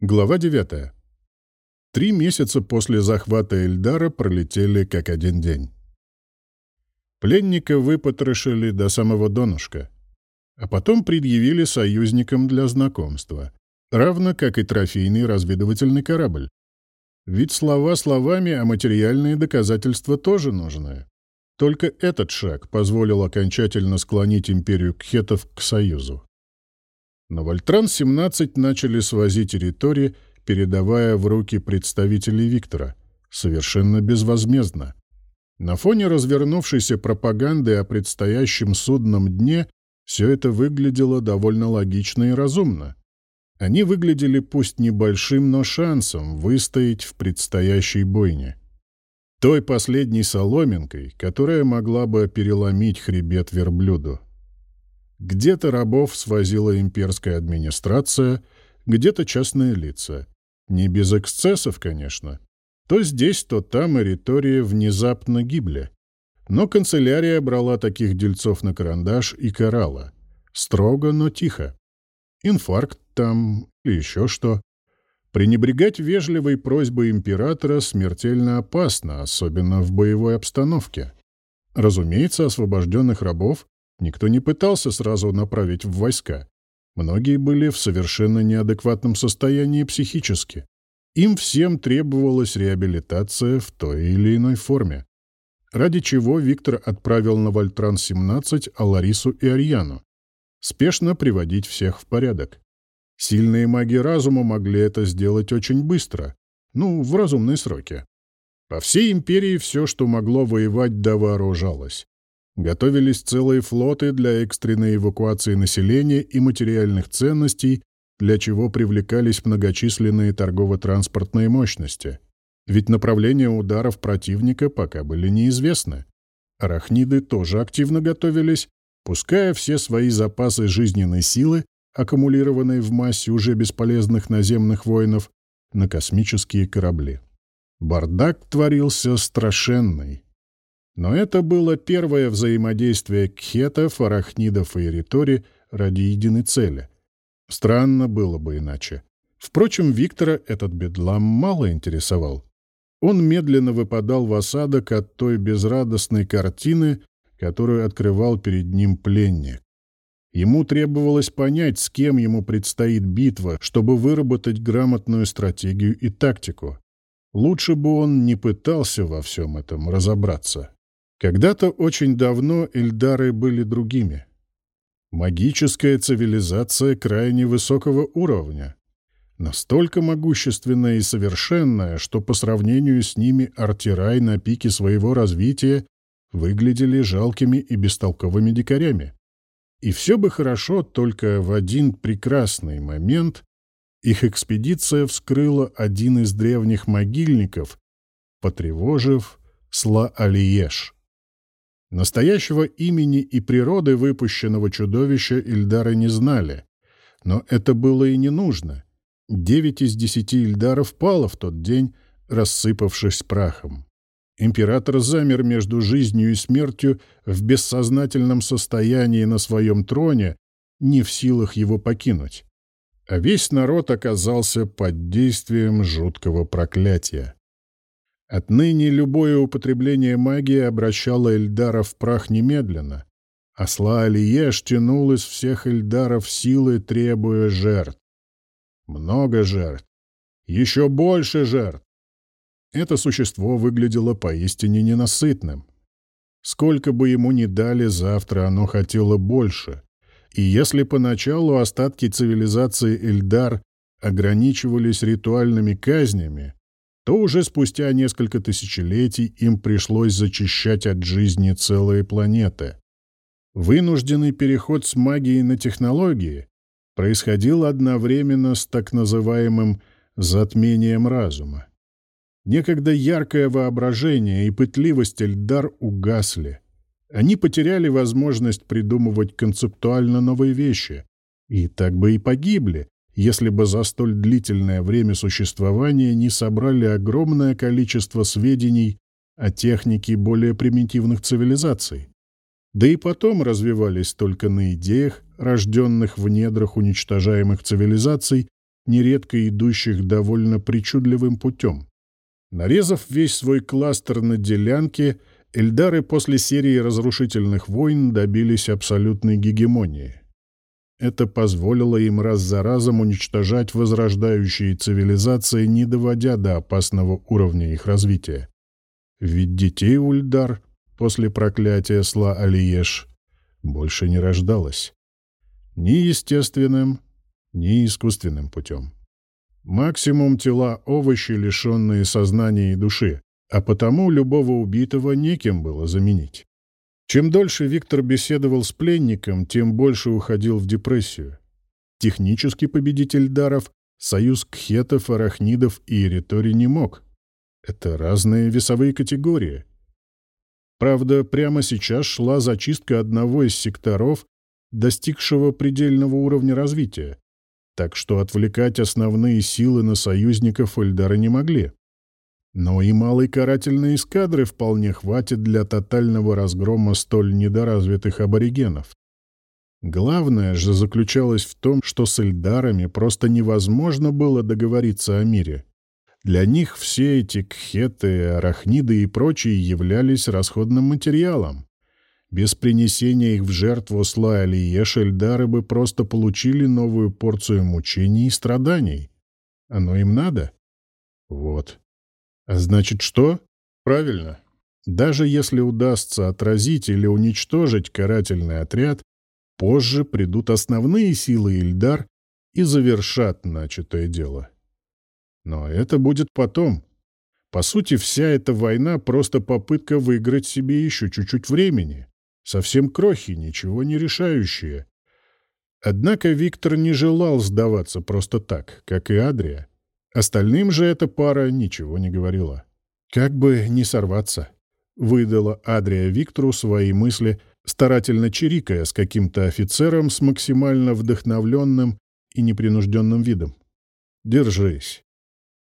Глава 9. Три месяца после захвата Эльдара пролетели как один день. Пленника выпотрошили до самого донышка, а потом предъявили союзникам для знакомства, равно как и трофейный разведывательный корабль. Ведь слова словами, а материальные доказательства тоже нужны. Только этот шаг позволил окончательно склонить империю кхетов к союзу. На Вольтран-17 начали свозить территории, передавая в руки представителей Виктора, совершенно безвозмездно. На фоне развернувшейся пропаганды о предстоящем судном дне все это выглядело довольно логично и разумно. Они выглядели пусть небольшим, но шансом выстоять в предстоящей бойне. Той последней соломинкой, которая могла бы переломить хребет верблюду. Где-то рабов свозила имперская администрация, где-то частные лица. Не без эксцессов, конечно. То здесь, то там эритории внезапно гибли. Но канцелярия брала таких дельцов на карандаш и карала. Строго, но тихо. Инфаркт там или еще что. Пренебрегать вежливой просьбой императора смертельно опасно, особенно в боевой обстановке. Разумеется, освобожденных рабов Никто не пытался сразу направить в войска. Многие были в совершенно неадекватном состоянии психически. Им всем требовалась реабилитация в той или иной форме. Ради чего Виктор отправил на Вольтран-17 Аларису и Арьяну. Спешно приводить всех в порядок. Сильные маги разума могли это сделать очень быстро. Ну, в разумные сроки. По всей империи все, что могло воевать, довооружалось. Готовились целые флоты для экстренной эвакуации населения и материальных ценностей, для чего привлекались многочисленные торгово-транспортные мощности. Ведь направления ударов противника пока были неизвестны. Арахниды тоже активно готовились, пуская все свои запасы жизненной силы, аккумулированные в массе уже бесполезных наземных воинов, на космические корабли. Бардак творился страшенный. Но это было первое взаимодействие кхетов, арахнидов и эритори ради единой цели. Странно было бы иначе. Впрочем, Виктора этот бедлам мало интересовал. Он медленно выпадал в осадок от той безрадостной картины, которую открывал перед ним пленник. Ему требовалось понять, с кем ему предстоит битва, чтобы выработать грамотную стратегию и тактику. Лучше бы он не пытался во всем этом разобраться. Когда-то очень давно Эльдары были другими. Магическая цивилизация крайне высокого уровня. Настолько могущественная и совершенная, что по сравнению с ними Артирай на пике своего развития выглядели жалкими и бестолковыми дикарями. И все бы хорошо, только в один прекрасный момент их экспедиция вскрыла один из древних могильников, потревожив Сла-Алиеш. Настоящего имени и природы выпущенного чудовища Ильдары не знали. Но это было и не нужно. Девять из десяти Ильдаров пало в тот день, рассыпавшись прахом. Император замер между жизнью и смертью в бессознательном состоянии на своем троне, не в силах его покинуть. А весь народ оказался под действием жуткого проклятия. Отныне любое употребление магии обращало Эльдара в прах немедленно. Осла Алиеш тянул из всех Эльдаров силы, требуя жертв. Много жертв. Еще больше жертв. Это существо выглядело поистине ненасытным. Сколько бы ему ни дали, завтра оно хотело больше. И если поначалу остатки цивилизации Эльдар ограничивались ритуальными казнями, то уже спустя несколько тысячелетий им пришлось зачищать от жизни целые планеты. Вынужденный переход с магии на технологии происходил одновременно с так называемым «затмением разума». Некогда яркое воображение и пытливость Эльдар угасли. Они потеряли возможность придумывать концептуально новые вещи, и так бы и погибли, если бы за столь длительное время существования не собрали огромное количество сведений о технике более примитивных цивилизаций. Да и потом развивались только на идеях, рожденных в недрах уничтожаемых цивилизаций, нередко идущих довольно причудливым путем. Нарезав весь свой кластер на делянке, Эльдары после серии разрушительных войн добились абсолютной гегемонии. Это позволило им раз за разом уничтожать возрождающие цивилизации, не доводя до опасного уровня их развития. Ведь детей Ульдар после проклятия Сла-Алиеш больше не рождалось. Ни естественным, ни искусственным путем. Максимум тела овощи, лишенные сознания и души, а потому любого убитого некем было заменить. Чем дольше Виктор беседовал с пленником, тем больше уходил в депрессию. Технический победитель даров союз кхетов, арахнидов и эритори не мог. Это разные весовые категории. Правда, прямо сейчас шла зачистка одного из секторов, достигшего предельного уровня развития, так что отвлекать основные силы на союзников Эльдара не могли. Но и малой карательной эскадры вполне хватит для тотального разгрома столь недоразвитых аборигенов. Главное же заключалось в том, что с эльдарами просто невозможно было договориться о мире. Для них все эти кхеты, арахниды и прочие являлись расходным материалом. Без принесения их в жертву Сла или Ешельдары бы просто получили новую порцию мучений и страданий. Оно им надо? Вот. А значит, что? Правильно. Даже если удастся отразить или уничтожить карательный отряд, позже придут основные силы Ильдар и завершат начатое дело. Но это будет потом. По сути, вся эта война — просто попытка выиграть себе еще чуть-чуть времени. Совсем крохи, ничего не решающие. Однако Виктор не желал сдаваться просто так, как и Адрия. Остальным же эта пара ничего не говорила. «Как бы не сорваться», — выдала Адрия Виктору свои мысли, старательно чирикая с каким-то офицером с максимально вдохновленным и непринужденным видом. «Держись.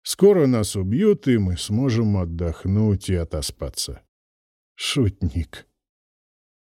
Скоро нас убьют, и мы сможем отдохнуть и отоспаться». «Шутник»,